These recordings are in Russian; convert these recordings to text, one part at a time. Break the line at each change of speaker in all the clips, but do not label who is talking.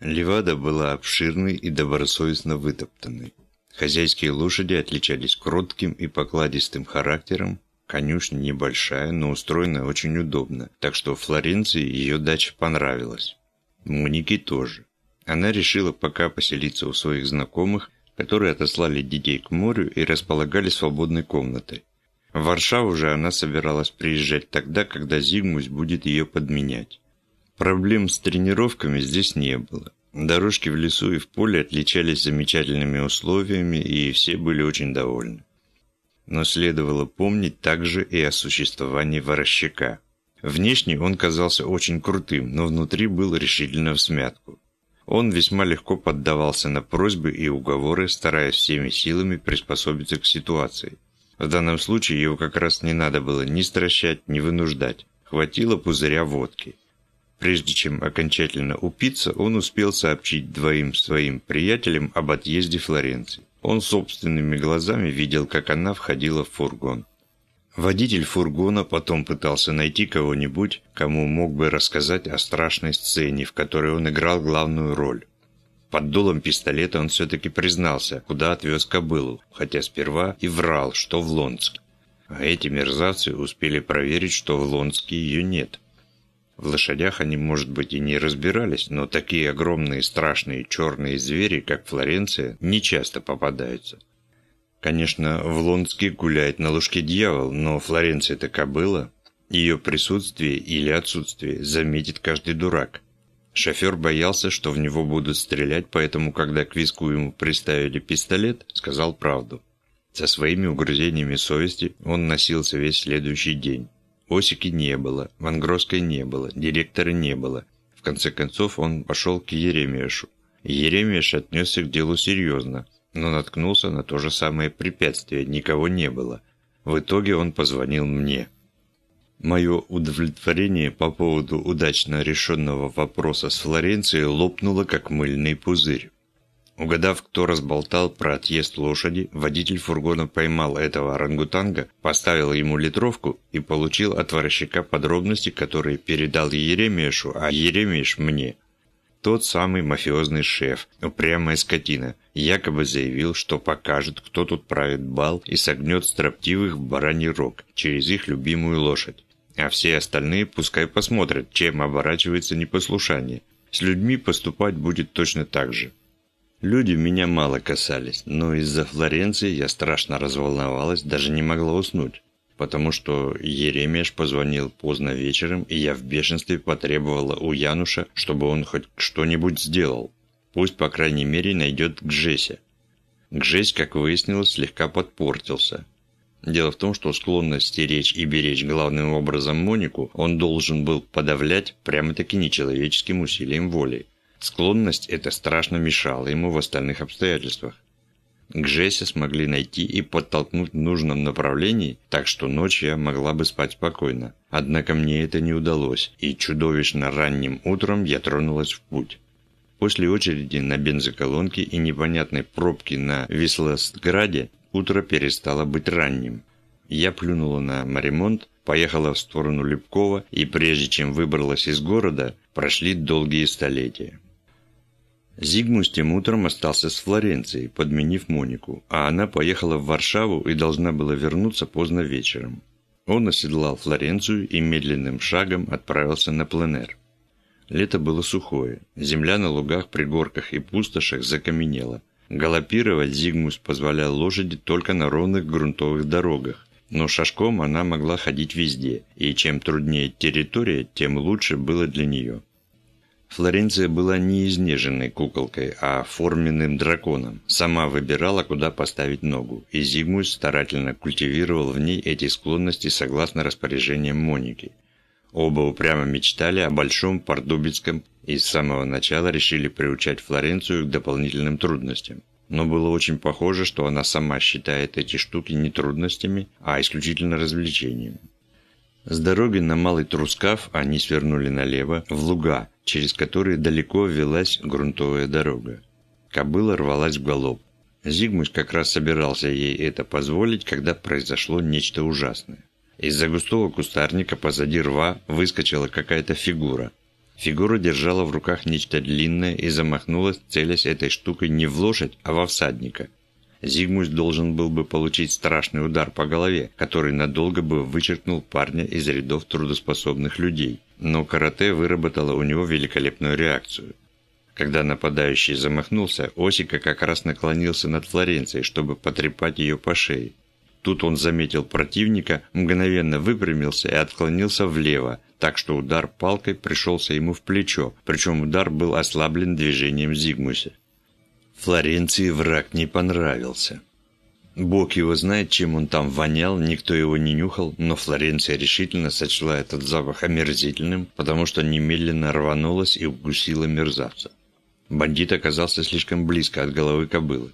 Левада была обширной и добросовестно вытоптанной. Хозяйские лошади отличались кротким и покладистым характером, конюшня небольшая, но устроена очень удобно, так что Флоренции ее дача понравилась. Монике тоже. Она решила пока поселиться у своих знакомых, которые отослали детей к морю и располагали свободной комнатой. В Варшаву же она собиралась приезжать тогда, когда Зигмусь будет ее подменять. Проблем с тренировками здесь не было. Дорожки в лесу и в поле отличались замечательными условиями, и все были очень довольны. Но следовало помнить также и о существовании ворощака. Внешне он казался очень крутым, но внутри был решительно в смятку. Он весьма легко поддавался на просьбы и уговоры, стараясь всеми силами приспособиться к ситуации. В данном случае его как раз не надо было ни стращать, ни вынуждать. Хватило пузыря водки. Прежде чем окончательно упиться, он успел сообщить двоим своим приятелям об отъезде Флоренции. Он собственными глазами видел, как она входила в фургон. Водитель фургона потом пытался найти кого-нибудь, кому мог бы рассказать о страшной сцене, в которой он играл главную роль. Под дулом пистолета он все-таки признался, куда отвез кобылу, хотя сперва и врал, что в Лонске. А эти мерзавцы успели проверить, что в Лонске ее нет. В лошадях они, может быть, и не разбирались, но такие огромные страшные черные звери, как Флоренция, не часто попадаются. Конечно, в Лондске гуляет на лужке дьявол, но Флоренция-то кобыла. Ее присутствие или отсутствие заметит каждый дурак. Шофер боялся, что в него будут стрелять, поэтому, когда к виску ему приставили пистолет, сказал правду. Со своими угрызениями совести он носился весь следующий день. Осики не было, Вангровской не было, директора не было. В конце концов он пошел к Еремешу. Еремеш отнесся к делу серьезно, но наткнулся на то же самое препятствие, никого не было. В итоге он позвонил мне. Мое удовлетворение по поводу удачно решенного вопроса с Флоренцией лопнуло, как мыльный пузырь. Угадав, кто разболтал про отъезд лошади, водитель фургона поймал этого орангутанга, поставил ему литровку и получил от ворощака подробности, которые передал Еремешу, а Еремеш мне. Тот самый мафиозный шеф, упрямая скотина, якобы заявил, что покажет, кто тут правит бал и согнет строптивых в бараний рог через их любимую лошадь. А все остальные пускай посмотрят, чем оборачивается непослушание. С людьми поступать будет точно так же. Люди меня мало касались, но из-за Флоренции я страшно разволновалась, даже не могла уснуть, потому что Еремеш позвонил поздно вечером, и я в бешенстве потребовала у Януша, чтобы он хоть что-нибудь сделал. Пусть, по крайней мере, найдет Гжеся. Гжесь, как выяснилось, слегка подпортился. Дело в том, что склонность стеречь и беречь главным образом Монику он должен был подавлять прямо-таки нечеловеческим усилием воли. Склонность эта страшно мешала ему в остальных обстоятельствах. Гжеся смогли найти и подтолкнуть в нужном направлении, так что ночью я могла бы спать спокойно. Однако мне это не удалось, и чудовищно ранним утром я тронулась в путь. После очереди на бензоколонке и непонятной пробки на Вислостграде утро перестало быть ранним. Я плюнула на Маримонт, поехала в сторону Лепкова, и прежде чем выбралась из города, прошли долгие столетия. Зигмус тем утром остался с Флоренцией, подменив Монику, а она поехала в Варшаву и должна была вернуться поздно вечером. Он оседлал Флоренцию и медленным шагом отправился на пленэр. Лето было сухое, земля на лугах, пригорках и пустошах закаменела. Галопировать Зигмус позволял лошади только на ровных грунтовых дорогах, но шашком она могла ходить везде, и чем труднее территория, тем лучше было для нее. Флоренция была не изнеженной куколкой, а форменным драконом. Сама выбирала, куда поставить ногу, и Зигмунд старательно культивировал в ней эти склонности согласно распоряжениям Моники. Оба упрямо мечтали о большом Пардубицком и с самого начала решили приучать Флоренцию к дополнительным трудностям. Но было очень похоже, что она сама считает эти штуки не трудностями, а исключительно развлечением. С дороги на Малый Трускав они свернули налево, в луга, через которые далеко велась грунтовая дорога. Кобыла рвалась в галоп. Зигмунд как раз собирался ей это позволить, когда произошло нечто ужасное. Из-за густого кустарника позади рва выскочила какая-то фигура. Фигура держала в руках нечто длинное и замахнулась, целясь этой штукой не в лошадь, а во всадника. Зигмунд должен был бы получить страшный удар по голове, который надолго бы вычеркнул парня из рядов трудоспособных людей. Но карате выработало у него великолепную реакцию. Когда нападающий замахнулся, Осика как раз наклонился над Флоренцией, чтобы потрепать ее по шее. Тут он заметил противника, мгновенно выпрямился и отклонился влево, так что удар палкой пришелся ему в плечо, причем удар был ослаблен движением Зигмуса. Флоренции враг не понравился. Бог его знает, чем он там вонял, никто его не нюхал, но Флоренция решительно сочла этот запах омерзительным, потому что немедленно рванулась и укусила мерзавца. Бандит оказался слишком близко от головы кобылы.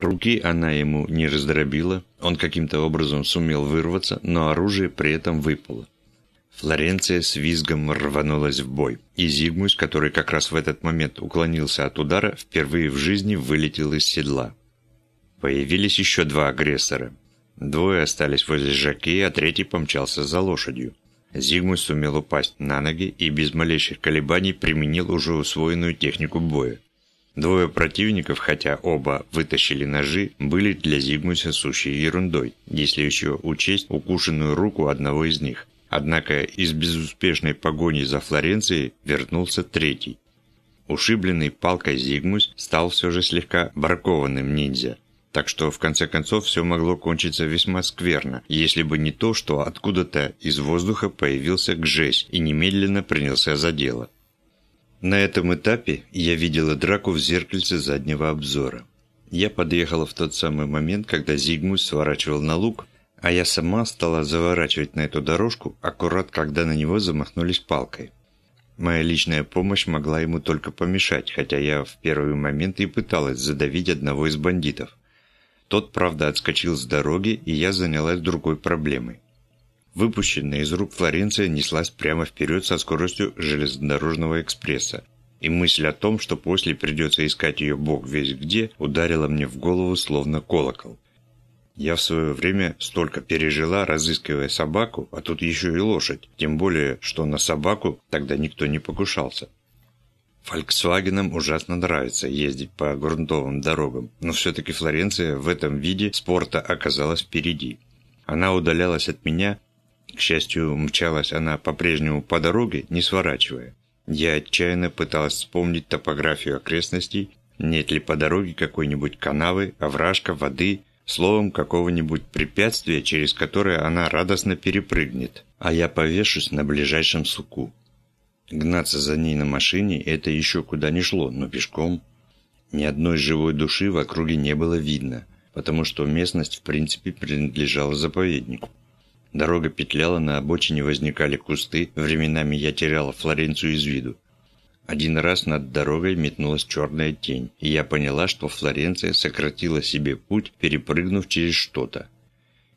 Руки она ему не раздробила, он каким-то образом сумел вырваться, но оружие при этом выпало. Флоренция с визгом рванулась в бой, и Зигмус, который как раз в этот момент уклонился от удара, впервые в жизни вылетел из седла. Появились еще два агрессора. Двое остались возле Жаки, а третий помчался за лошадью. Зигмус сумел упасть на ноги и без малейших колебаний применил уже усвоенную технику боя. Двое противников, хотя оба вытащили ножи, были для Зигмуса сущей ерундой, если еще учесть укушенную руку одного из них – Однако из безуспешной погони за Флоренцией вернулся третий. Ушибленный палкой Зигмус стал все же слегка бракованным ниндзя. Так что в конце концов все могло кончиться весьма скверно, если бы не то, что откуда-то из воздуха появился Гжесь и немедленно принялся за дело. На этом этапе я видела драку в зеркальце заднего обзора. Я подъехала в тот самый момент, когда Зигмус сворачивал на луг, а я сама стала заворачивать на эту дорожку, аккурат когда на него замахнулись палкой. Моя личная помощь могла ему только помешать, хотя я в первый момент и пыталась задавить одного из бандитов. Тот, правда, отскочил с дороги, и я занялась другой проблемой. Выпущенная из рук Флоренция неслась прямо вперед со скоростью железнодорожного экспресса. И мысль о том, что после придется искать ее бог весь где, ударила мне в голову словно колокол. Я в свое время столько пережила, разыскивая собаку, а тут еще и лошадь. Тем более, что на собаку тогда никто не покушался. Фольксвагенам ужасно нравится ездить по грунтовым дорогам, но все-таки Флоренция в этом виде спорта оказалась впереди. Она удалялась от меня, к счастью, мчалась она по-прежнему по дороге, не сворачивая. Я отчаянно пыталась вспомнить топографию окрестностей, нет ли по дороге какой-нибудь канавы, овражка, воды – Словом, какого-нибудь препятствия, через которое она радостно перепрыгнет, а я повешусь на ближайшем суку. Гнаться за ней на машине – это еще куда ни шло, но пешком. Ни одной живой души в округе не было видно, потому что местность в принципе принадлежала заповеднику. Дорога петляла, на обочине возникали кусты, временами я теряла Флоренцию из виду. Один раз над дорогой метнулась черная тень, и я поняла, что Флоренция сократила себе путь, перепрыгнув через что-то.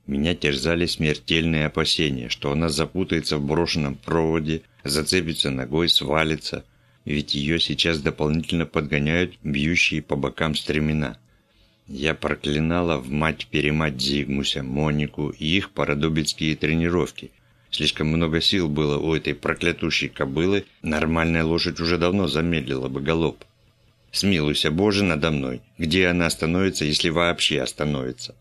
Меня терзали смертельные опасения, что она запутается в брошенном проводе, зацепится ногой, свалится, ведь ее сейчас дополнительно подгоняют бьющие по бокам стремена. Я проклинала в мать-перемать Зигмуся, Монику и их парадубицкие тренировки, Слишком много сил было у этой проклятущей кобылы, нормальная лошадь уже давно замедлила бы галоп. Смилуйся, Боже, надо мной. Где она остановится, если вообще остановится?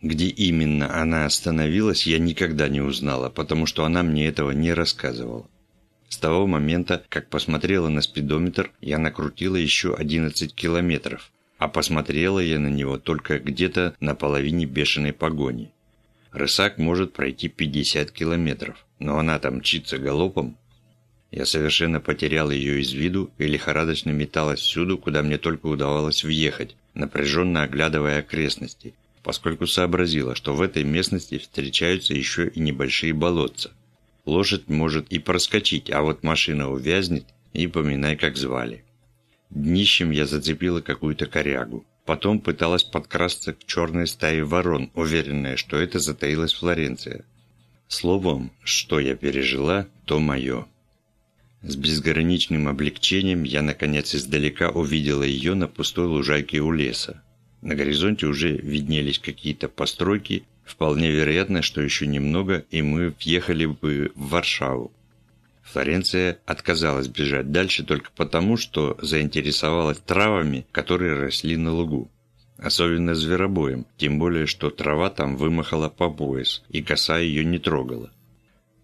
Где именно она остановилась, я никогда не узнала, потому что она мне этого не рассказывала. С того момента, как посмотрела на спидометр, я накрутила еще 11 километров, а посмотрела я на него только где-то на половине бешеной погони. Рысак может пройти 50 километров, но она там мчится галопом. Я совершенно потерял ее из виду и лихорадочно металась всюду, куда мне только удавалось въехать, напряженно оглядывая окрестности, поскольку сообразила, что в этой местности встречаются еще и небольшие болотца. Лошадь может и проскочить, а вот машина увязнет, и поминай, как звали. Днищем я зацепила какую-то корягу. Потом пыталась подкрасться к черной стае ворон, уверенная, что это затаилась Флоренция. Словом, что я пережила, то мое. С безграничным облегчением я, наконец, издалека увидела ее на пустой лужайке у леса. На горизонте уже виднелись какие-то постройки, вполне вероятно, что еще немного, и мы въехали бы в Варшаву. Флоренция отказалась бежать дальше только потому, что заинтересовалась травами, которые росли на лугу. Особенно зверобоем, тем более, что трава там вымахала по пояс, и коса ее не трогала.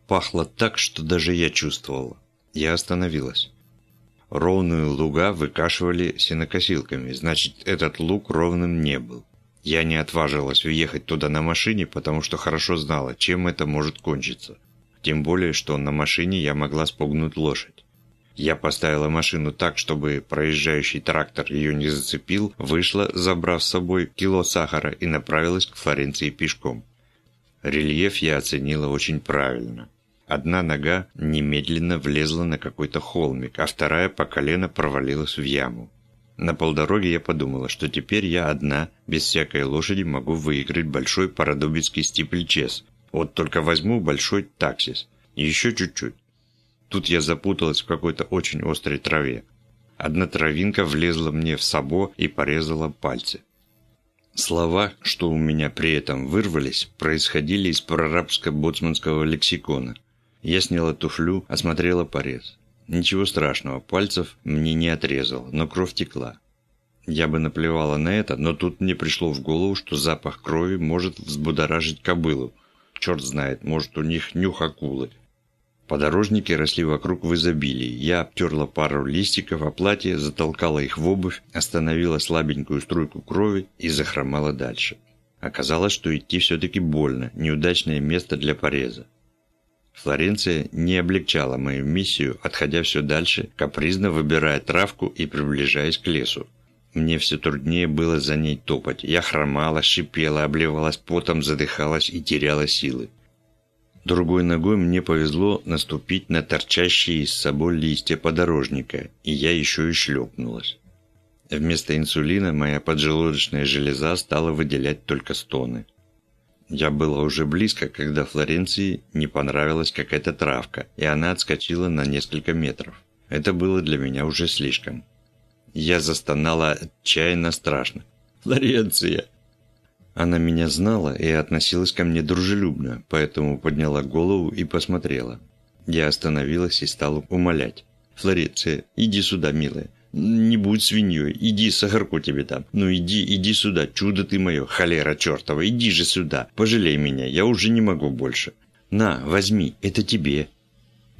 Пахло так, что даже я чувствовала. Я остановилась. Ровные луга выкашивали сенокосилками, значит, этот луг ровным не был. Я не отважилась уехать туда на машине, потому что хорошо знала, чем это может кончиться. Тем более, что на машине я могла спугнуть лошадь. Я поставила машину так, чтобы проезжающий трактор ее не зацепил, вышла, забрав с собой кило сахара и направилась к Флоренции пешком. Рельеф я оценила очень правильно. Одна нога немедленно влезла на какой-то холмик, а вторая по колено провалилась в яму. На полдороге я подумала, что теперь я одна, без всякой лошади, могу выиграть большой парадубицкий стипльчес. Вот только возьму большой таксис. Еще чуть-чуть. Тут я запуталась в какой-то очень острой траве. Одна травинка влезла мне в сабо и порезала пальцы. Слова, что у меня при этом вырвались, происходили из прорабско-боцманского лексикона. Я сняла туфлю, осмотрела порез. Ничего страшного, пальцев мне не отрезал, но кровь текла. Я бы наплевала на это, но тут мне пришло в голову, что запах крови может взбудоражить кобылу. Черт знает, может у них нюх акулы. Подорожники росли вокруг в изобилии. Я обтерла пару листиков о платье, затолкала их в обувь, остановила слабенькую струйку крови и захромала дальше. Оказалось, что идти все-таки больно, неудачное место для пореза. Флоренция не облегчала мою миссию, отходя все дальше, капризно выбирая травку и приближаясь к лесу. Мне все труднее было за ней топать. Я хромала, шипела, обливалась потом, задыхалась и теряла силы. Другой ногой мне повезло наступить на торчащие из собой листья подорожника, и я еще и шлепнулась. Вместо инсулина моя поджелудочная железа стала выделять только стоны. Я была уже близко, когда Флоренции не понравилась какая-то травка, и она отскочила на несколько метров. Это было для меня уже слишком. Я застонала отчаянно страшно. «Флоренция!» Она меня знала и относилась ко мне дружелюбно, поэтому подняла голову и посмотрела. Я остановилась и стала умолять. «Флориция, иди сюда, милая. Не будь свиньей, иди, сахарку тебе там. Ну иди, иди сюда, чудо ты мое, холера чертова, иди же сюда. Пожалей меня, я уже не могу больше. На, возьми, это тебе».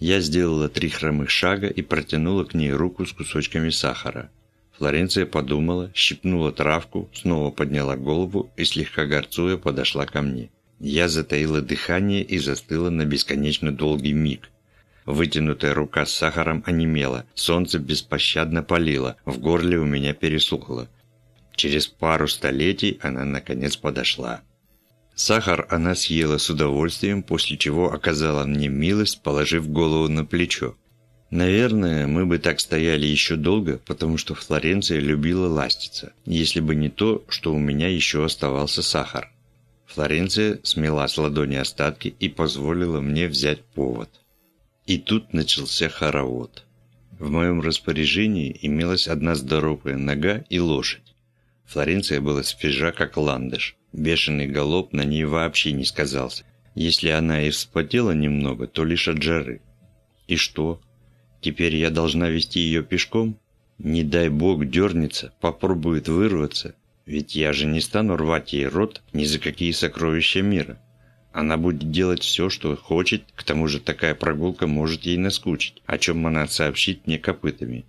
Я сделала три хромых шага и протянула к ней руку с кусочками сахара. Флоренция подумала, щипнула травку, снова подняла голову и, слегка горцуя, подошла ко мне. Я затаила дыхание и застыла на бесконечно долгий миг. Вытянутая рука с сахаром онемела, солнце беспощадно палило, в горле у меня пересохло. Через пару столетий она наконец подошла. Сахар она съела с удовольствием, после чего оказала мне милость, положив голову на плечо. Наверное, мы бы так стояли еще долго, потому что Флоренция любила ластиться, если бы не то, что у меня еще оставался сахар. Флоренция смела с ладони остатки и позволила мне взять повод. И тут начался хоровод. В моем распоряжении имелась одна здоровая нога и лошадь. Флоренция была свежа, как ландыш. Бешеный галоп на ней вообще не сказался. Если она и вспотела немного, то лишь от жары. И что? Теперь я должна вести ее пешком? Не дай бог дернется, попробует вырваться. Ведь я же не стану рвать ей рот ни за какие сокровища мира. Она будет делать все, что хочет, к тому же такая прогулка может ей наскучить, о чем она сообщит мне копытами.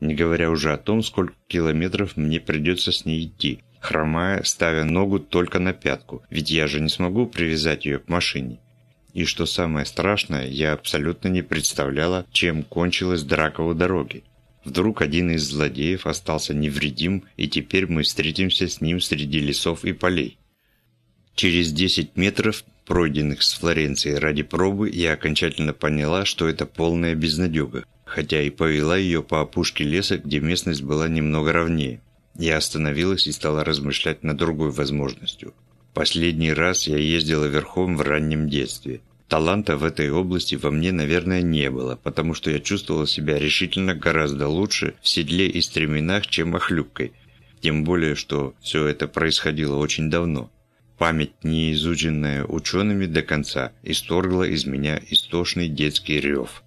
Не говоря уже о том, сколько километров мне придется с ней идти, хромая, ставя ногу только на пятку, ведь я же не смогу привязать ее к машине. И что самое страшное, я абсолютно не представляла, чем кончилась драка у дороги. Вдруг один из злодеев остался невредим, и теперь мы встретимся с ним среди лесов и полей. Через 10 метров, пройденных с Флоренцией ради пробы, я окончательно поняла, что это полная безнадега, хотя и повела ее по опушке леса, где местность была немного ровнее. Я остановилась и стала размышлять над другой возможностью. Последний раз я ездила верхом в раннем детстве. Таланта в этой области во мне, наверное, не было, потому что я чувствовала себя решительно гораздо лучше в седле и стременах, чем охлюбкой. Тем более, что все это происходило очень давно. Память, не изученная учеными до конца, исторгла из меня истошный детский рев.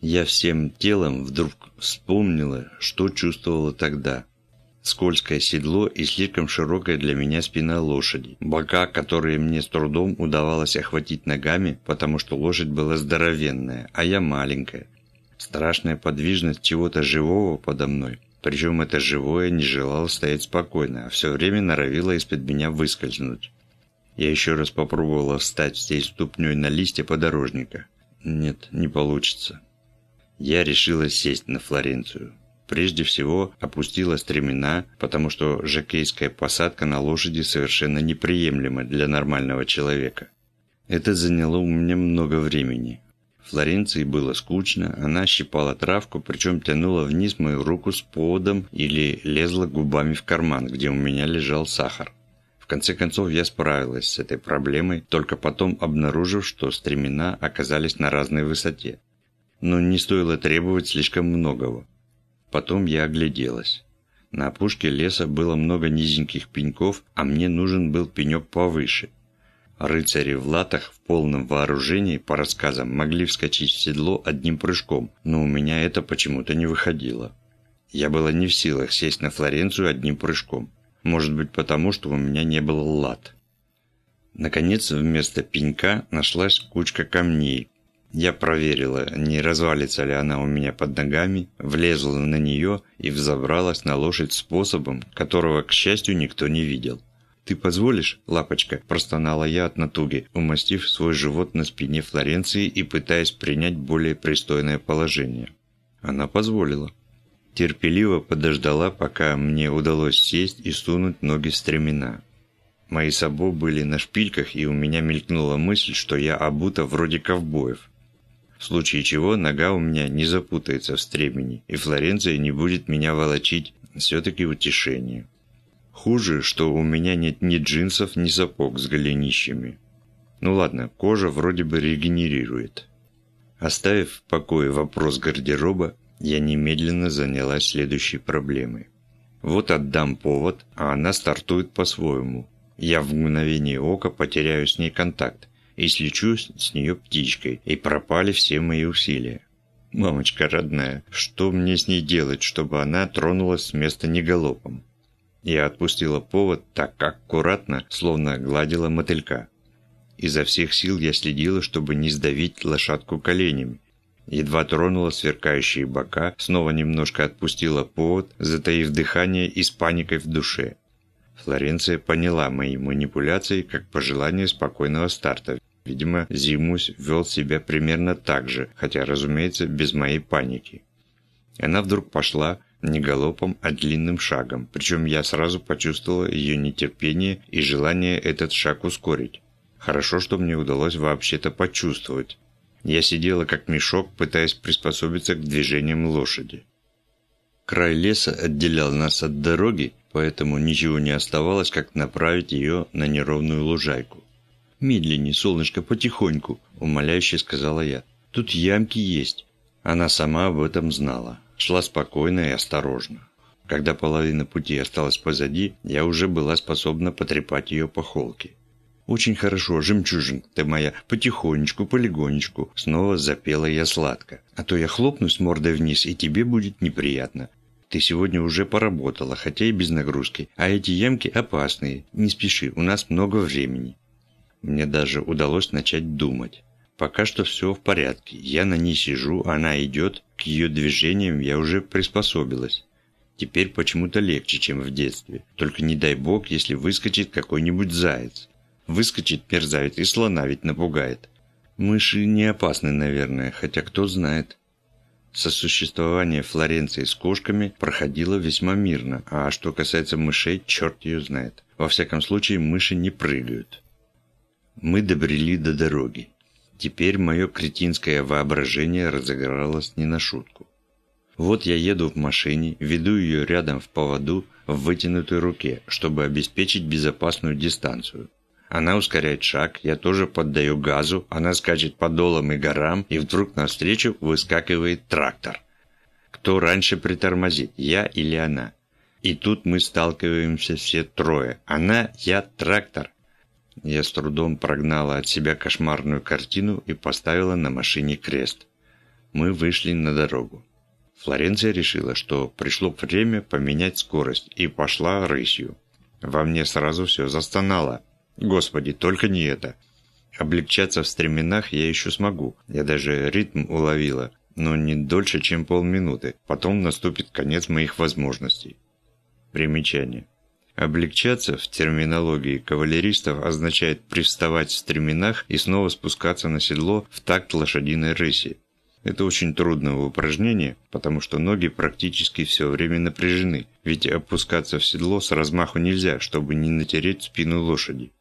Я всем телом вдруг вспомнила, что чувствовала тогда. Скользкое седло и слишком широкая для меня спина лошади. Бока, которые мне с трудом удавалось охватить ногами, потому что лошадь была здоровенная, а я маленькая. Страшная подвижность чего-то живого подо мной. Причем это живое не желало стоять спокойно, а все время норовило из-под меня выскользнуть. Я еще раз попробовала встать всей ступней на листья подорожника. Нет, не получится. Я решила сесть на Флоренцию. Прежде всего опустила стремена, потому что жакейская посадка на лошади совершенно неприемлема для нормального человека. Это заняло у меня много времени. Флоренции было скучно, она щипала травку, причем тянула вниз мою руку с поводом или лезла губами в карман, где у меня лежал сахар. В конце концов я справилась с этой проблемой, только потом обнаружив, что стремена оказались на разной высоте. Но не стоило требовать слишком многого. Потом я огляделась. На опушке леса было много низеньких пеньков, а мне нужен был пенек повыше. Рыцари в латах в полном вооружении, по рассказам, могли вскочить в седло одним прыжком, но у меня это почему-то не выходило. Я была не в силах сесть на Флоренцию одним прыжком. Может быть потому, что у меня не было лат. Наконец, вместо пенька нашлась кучка камней, я проверила, не развалится ли она у меня под ногами, влезла на нее и взобралась на лошадь способом, которого, к счастью, никто не видел. «Ты позволишь, лапочка?» – простонала я от натуги, умастив свой живот на спине Флоренции и пытаясь принять более пристойное положение. Она позволила. Терпеливо подождала, пока мне удалось сесть и сунуть ноги в стремена. Мои сабо были на шпильках, и у меня мелькнула мысль, что я обута вроде ковбоев в случае чего нога у меня не запутается в стремени, и Флоренция не будет меня волочить, все-таки утешение. Хуже, что у меня нет ни джинсов, ни сапог с голенищами. Ну ладно, кожа вроде бы регенерирует. Оставив в покое вопрос гардероба, я немедленно занялась следующей проблемой. Вот отдам повод, а она стартует по-своему. Я в мгновение ока потеряю с ней контакт и слечу с нее птичкой, и пропали все мои усилия. Мамочка родная, что мне с ней делать, чтобы она тронулась с места не? Я отпустила повод так аккуратно, словно гладила мотылька. Изо всех сил я следила, чтобы не сдавить лошадку коленями. Едва тронула сверкающие бока, снова немножко отпустила повод, затаив дыхание и с паникой в душе. Флоренция поняла мои манипуляции как пожелание спокойного старта, Видимо, Зимус вел себя примерно так же, хотя, разумеется, без моей паники. Она вдруг пошла не галопом, а длинным шагом, причем я сразу почувствовала ее нетерпение и желание этот шаг ускорить. Хорошо, что мне удалось вообще-то почувствовать. Я сидела как мешок, пытаясь приспособиться к движениям лошади. Край леса отделял нас от дороги, поэтому ничего не оставалось, как направить ее на неровную лужайку. «Медленнее, солнышко, потихоньку», – умоляюще сказала я. «Тут ямки есть». Она сама об этом знала. Шла спокойно и осторожно. Когда половина пути осталась позади, я уже была способна потрепать ее по холке. «Очень хорошо, жемчужин ты моя, потихонечку, полегонечку», снова запела я сладко. «А то я хлопнусь мордой вниз, и тебе будет неприятно. Ты сегодня уже поработала, хотя и без нагрузки, а эти ямки опасные. Не спеши, у нас много времени». Мне даже удалось начать думать. Пока что все в порядке. Я на ней сижу, она идет, к ее движениям я уже приспособилась. Теперь почему-то легче, чем в детстве. Только не дай бог, если выскочит какой-нибудь заяц. Выскочит мерзавец и слона ведь напугает. Мыши не опасны, наверное, хотя кто знает. Сосуществование Флоренции с кошками проходило весьма мирно, а что касается мышей, черт ее знает. Во всяком случае, мыши не прыгают. Мы добрели до дороги. Теперь мое кретинское воображение разыгралось не на шутку. Вот я еду в машине, веду ее рядом в поводу в вытянутой руке, чтобы обеспечить безопасную дистанцию. Она ускоряет шаг, я тоже поддаю газу, она скачет по долам и горам, и вдруг навстречу выскакивает трактор. Кто раньше притормозит, я или она? И тут мы сталкиваемся все трое. Она, я, трактор. Я с трудом прогнала от себя кошмарную картину и поставила на машине крест. Мы вышли на дорогу. Флоренция решила, что пришло время поменять скорость, и пошла рысью. Во мне сразу все застонало. Господи, только не это. Облегчаться в стременах я еще смогу. Я даже ритм уловила, но не дольше, чем полминуты. Потом наступит конец моих возможностей. Примечание. Облегчаться в терминологии кавалеристов означает привставать в стременах и снова спускаться на седло в такт лошадиной рыси. Это очень трудное упражнение, потому что ноги практически все время напряжены, ведь опускаться в седло с размаху нельзя, чтобы не натереть спину лошади.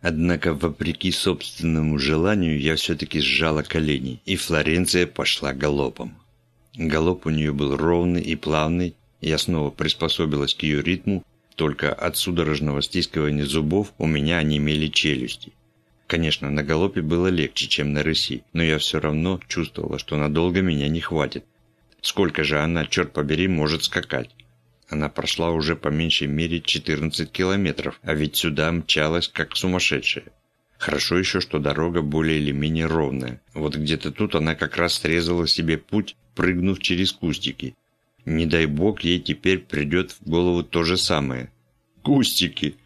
Однако, вопреки собственному желанию, я все-таки сжала колени, и Флоренция пошла галопом. Галоп у нее был ровный и плавный, я снова приспособилась к ее ритму, только от судорожного стискивания зубов у меня онемели челюсти. Конечно, на галопе было легче, чем на рыси, но я все равно чувствовала, что надолго меня не хватит. Сколько же она, черт побери, может скакать? Она прошла уже по меньшей мере 14 километров, а ведь сюда мчалась как сумасшедшая. Хорошо еще, что дорога более или менее ровная. Вот где-то тут она как раз срезала себе путь, прыгнув через кустики. Не дай бог ей теперь придет в голову то же самое. Кустики!